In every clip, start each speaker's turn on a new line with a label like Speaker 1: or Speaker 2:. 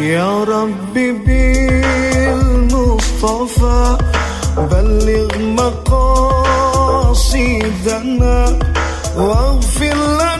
Speaker 1: يا ربي بالمصطفى بلغ مقاصدنا واغفر لنا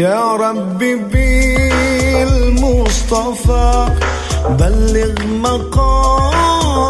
Speaker 1: يا ربي بالمصطفى بلغ مقاصدنا